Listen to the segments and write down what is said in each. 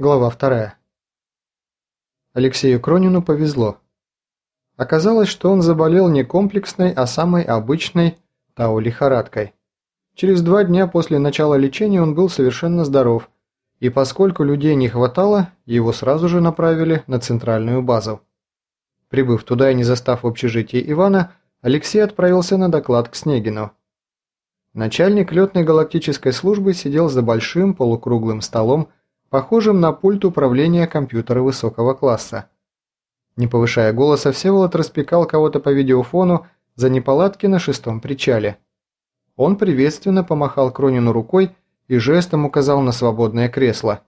Глава вторая. Алексею Кронину повезло. Оказалось, что он заболел не комплексной, а самой обычной тау-лихорадкой. Через два дня после начала лечения он был совершенно здоров, и поскольку людей не хватало, его сразу же направили на центральную базу. Прибыв туда и не застав в общежитии Ивана, Алексей отправился на доклад к Снегину. Начальник летной галактической службы сидел за большим полукруглым столом, похожим на пульт управления компьютера высокого класса. Не повышая голоса, Всеволод распекал кого-то по видеофону за неполадки на шестом причале. Он приветственно помахал Кронину рукой и жестом указал на свободное кресло.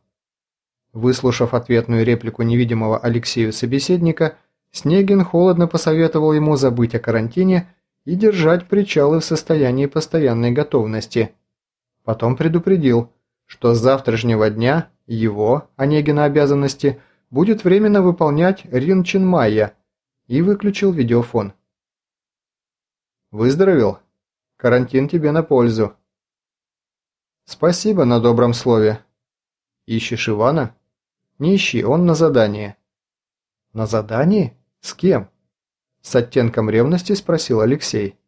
Выслушав ответную реплику невидимого Алексею собеседника, Снегин холодно посоветовал ему забыть о карантине и держать причалы в состоянии постоянной готовности. Потом предупредил, что с завтрашнего дня его, Онегина обязанности, будет временно выполнять Рин Чинмайя и выключил видеофон. «Выздоровел? Карантин тебе на пользу». «Спасибо на добром слове. Ищешь Ивана?» «Не ищи, он на задании». «На задании? С кем?» С оттенком ревности спросил Алексей.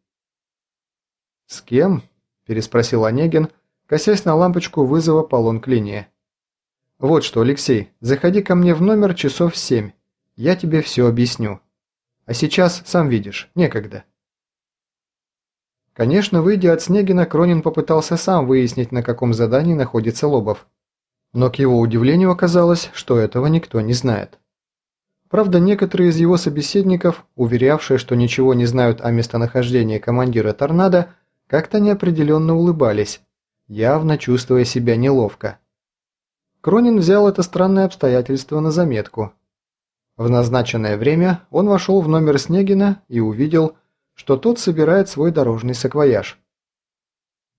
«С кем?» – переспросил Онегин, косясь на лампочку вызова по лонг-линии. «Вот что, Алексей, заходи ко мне в номер часов семь. Я тебе все объясню. А сейчас, сам видишь, некогда». Конечно, выйдя от Снегина, Кронин попытался сам выяснить, на каком задании находится Лобов. Но к его удивлению оказалось, что этого никто не знает. Правда, некоторые из его собеседников, уверявшие, что ничего не знают о местонахождении командира «Торнадо», как-то неопределенно улыбались, явно чувствуя себя неловко. Кронин взял это странное обстоятельство на заметку. В назначенное время он вошел в номер Снегина и увидел, что тот собирает свой дорожный саквояж.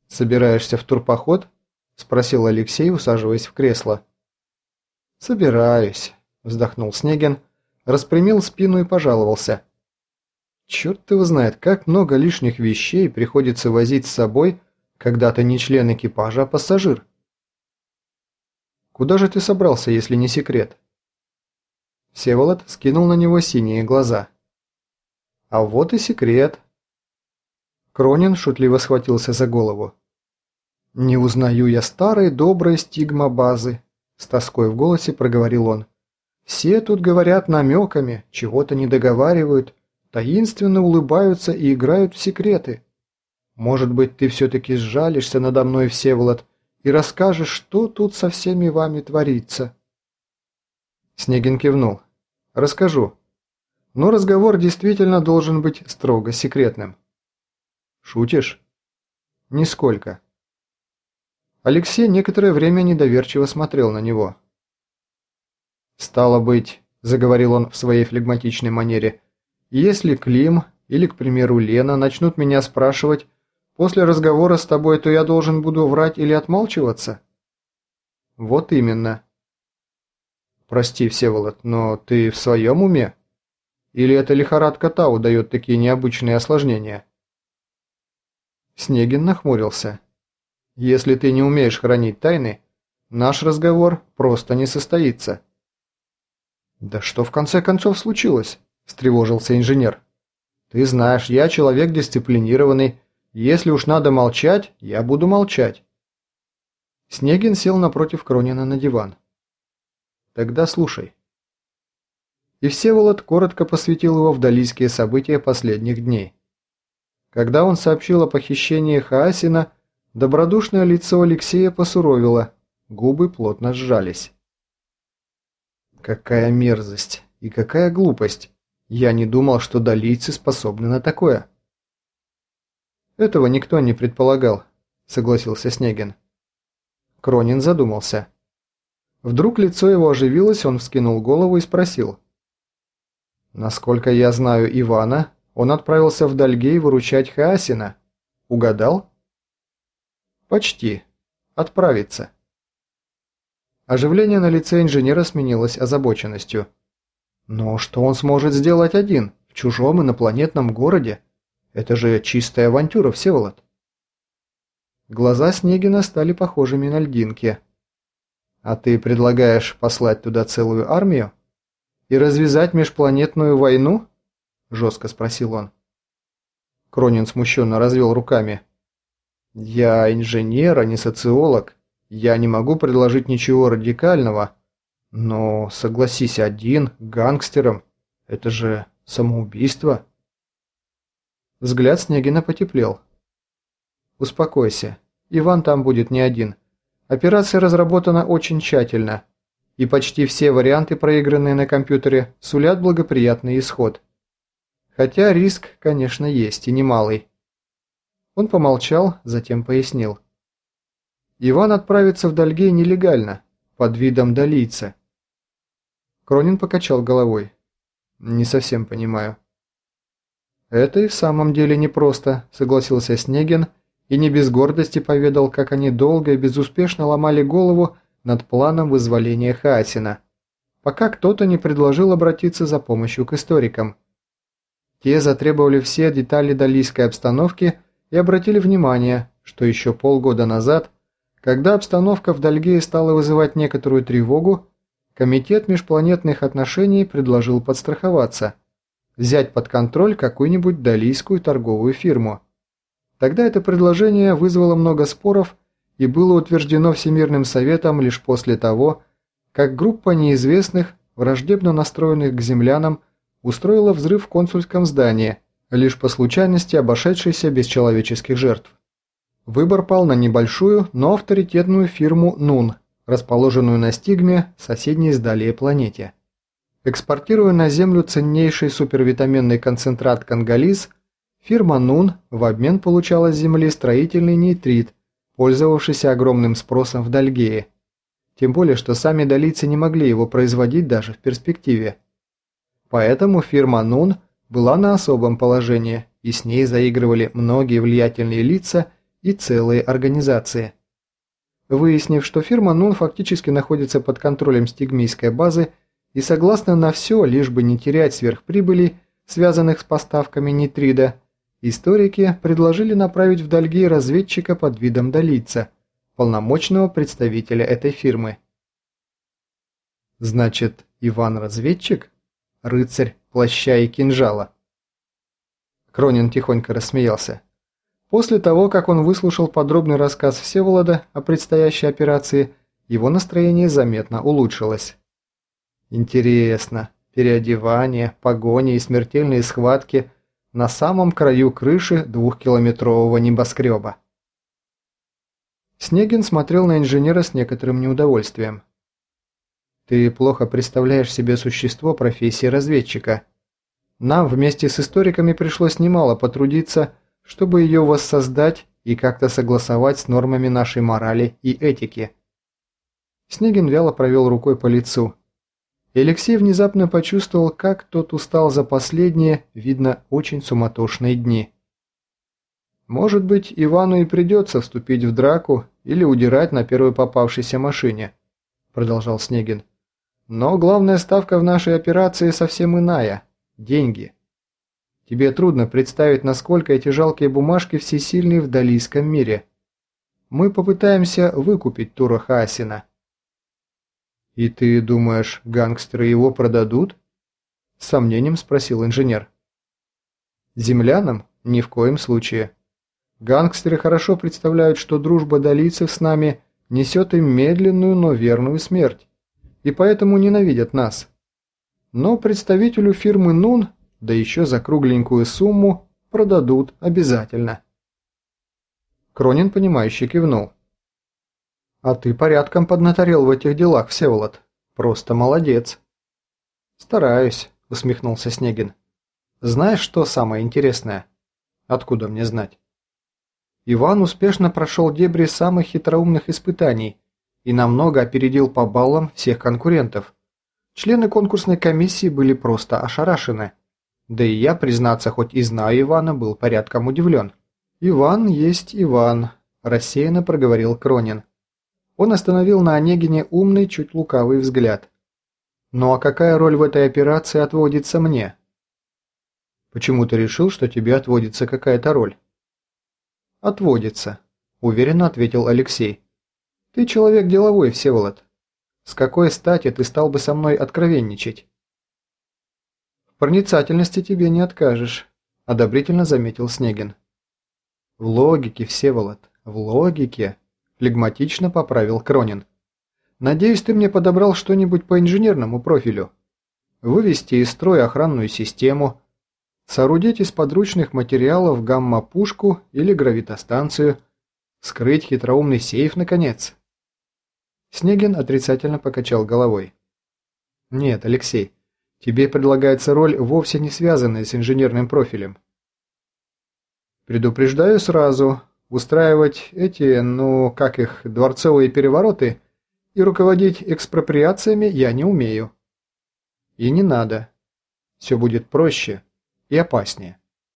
«Собираешься в турпоход?» – спросил Алексей, усаживаясь в кресло. «Собираюсь», – вздохнул Снегин, распрямил спину и пожаловался. «Черт его знает, как много лишних вещей приходится возить с собой, когда ты не член экипажа, а пассажир». Куда же ты собрался, если не секрет?» Всеволод скинул на него синие глаза. «А вот и секрет». Кронин шутливо схватился за голову. «Не узнаю я старой доброй стигма базы», – с тоской в голосе проговорил он. «Все тут говорят намеками, чего-то не договаривают, таинственно улыбаются и играют в секреты. Может быть, ты все-таки сжалишься надо мной, Всеволод, и расскажешь, что тут со всеми вами творится». Снегин кивнул. «Расскажу. Но разговор действительно должен быть строго секретным». «Шутишь?» «Нисколько». Алексей некоторое время недоверчиво смотрел на него. «Стало быть», – заговорил он в своей флегматичной манере, – «если Клим или, к примеру, Лена начнут меня спрашивать, После разговора с тобой то я должен буду врать или отмалчиваться? Вот именно. Прости, Всеволод, но ты в своем уме? Или эта лихорадка Тау дает такие необычные осложнения? Снегин нахмурился. Если ты не умеешь хранить тайны, наш разговор просто не состоится. Да что в конце концов случилось? Встревожился инженер. Ты знаешь, я человек дисциплинированный, если уж надо молчать, я буду молчать. Снегин сел напротив Кронина на диван. Тогда слушай. И Всеволод коротко посвятил его в далийские события последних дней. Когда он сообщил о похищении Хаасина, добродушное лицо Алексея посуровило, губы плотно сжались. Какая мерзость и какая глупость! Я не думал, что далийцы способны на такое. «Этого никто не предполагал», – согласился Снегин. Кронин задумался. Вдруг лицо его оживилось, он вскинул голову и спросил. «Насколько я знаю Ивана, он отправился в Дальгей выручать Хаасина. Угадал?» «Почти. Отправиться». Оживление на лице инженера сменилось озабоченностью. «Но что он сможет сделать один, в чужом инопланетном городе?» Это же чистая авантюра, Всеволод. Глаза Снегина стали похожими на льдинки. А ты предлагаешь послать туда целую армию? И развязать межпланетную войну? Жестко спросил он. Кронин смущенно развел руками. «Я инженер, а не социолог. Я не могу предложить ничего радикального. Но, согласись, один, гангстером, это же самоубийство». Взгляд Снегина потеплел. «Успокойся. Иван там будет не один. Операция разработана очень тщательно, и почти все варианты, проигранные на компьютере, сулят благоприятный исход. Хотя риск, конечно, есть, и немалый. Он помолчал, затем пояснил. Иван отправится в Дальгей нелегально, под видом долийца. Кронин покачал головой. Не совсем понимаю. Это и в самом деле непросто, согласился Снегин и не без гордости поведал, как они долго и безуспешно ломали голову над планом вызволения Хаасина, пока кто-то не предложил обратиться за помощью к историкам. Те затребовали все детали далийской обстановки и обратили внимание, что еще полгода назад, когда обстановка в Дальгее стала вызывать некоторую тревогу, Комитет межпланетных отношений предложил подстраховаться, взять под контроль какую-нибудь далийскую торговую фирму. Тогда это предложение вызвало много споров и было утверждено Всемирным Советом лишь после того, как группа неизвестных, враждебно настроенных к землянам, устроила взрыв в консульском здании – лишь по случайности обошедшийся без человеческих жертв. Выбор пал на небольшую, но авторитетную фирму «Нун», расположенную на стигме, соседней с Далее планете. Экспортируя на Землю ценнейший супервитаминный концентрат кангализ, фирма «Нун» в обмен получала с Земли строительный нейтрит, пользовавшийся огромным спросом в Дальгее. Тем более, что сами долийцы не могли его производить даже в перспективе. Поэтому фирма «Нун» была на особом положении, и с ней заигрывали многие влиятельные лица и целые организации. Выяснив, что фирма Нун фактически находится под контролем стигмийской базы и согласна на все, лишь бы не терять сверхприбыли, связанных с поставками нитрида, историки предложили направить в Дальгей разведчика под видом долийца, полномочного представителя этой фирмы. Значит, Иван разведчик? Рыцарь плаща и кинжала. Кронин тихонько рассмеялся. После того, как он выслушал подробный рассказ Всеволода о предстоящей операции, его настроение заметно улучшилось. Интересно, переодевание, погони и смертельные схватки на самом краю крыши двухкилометрового небоскреба. Снегин смотрел на инженера с некоторым неудовольствием. Ты плохо представляешь себе существо профессии разведчика. Нам вместе с историками пришлось немало потрудиться, чтобы ее воссоздать и как-то согласовать с нормами нашей морали и этики. Снегин вяло провел рукой по лицу. И Алексей внезапно почувствовал, как тот устал за последние, видно, очень суматошные дни. Может быть, Ивану и придется вступить в драку или удирать на первой попавшейся машине, продолжал Снегин. Но главная ставка в нашей операции совсем иная – деньги. Тебе трудно представить, насколько эти жалкие бумажки всесильны в далийском мире. Мы попытаемся выкупить Тура Хасина. «И ты думаешь, гангстеры его продадут?» С сомнением спросил инженер. «Землянам? Ни в коем случае. Гангстеры хорошо представляют, что дружба долийцев с нами несет им медленную, но верную смерть и поэтому ненавидят нас. Но представителю фирмы Нун, да еще за кругленькую сумму, продадут обязательно. Кронин, понимающе кивнул. «А ты порядком поднаторел в этих делах, Всеволод. Просто молодец». «Стараюсь», — усмехнулся Снегин. «Знаешь, что самое интересное?» «Откуда мне знать?» Иван успешно прошел дебри самых хитроумных испытаний и намного опередил по баллам всех конкурентов. Члены конкурсной комиссии были просто ошарашены. Да и я, признаться, хоть и знаю Ивана, был порядком удивлен. «Иван есть Иван», – рассеянно проговорил Кронин. Он остановил на Онегине умный, чуть лукавый взгляд. «Ну а какая роль в этой операции отводится мне?» «Почему ты решил, что тебе отводится какая-то роль?» «Отводится», – уверенно ответил Алексей. Ты человек деловой, Всеволод. С какой стати ты стал бы со мной откровенничать? В проницательности тебе не откажешь, одобрительно заметил Снегин. В логике, Всеволод, в логике, флегматично поправил Кронин. Надеюсь, ты мне подобрал что-нибудь по инженерному профилю. Вывести из строя охранную систему, соорудить из подручных материалов гамма-пушку или гравитостанцию, скрыть хитроумный сейф, наконец. Снегин отрицательно покачал головой. «Нет, Алексей, тебе предлагается роль, вовсе не связанная с инженерным профилем. Предупреждаю сразу, устраивать эти, ну, как их, дворцовые перевороты и руководить экспроприациями я не умею. И не надо. Все будет проще и опаснее.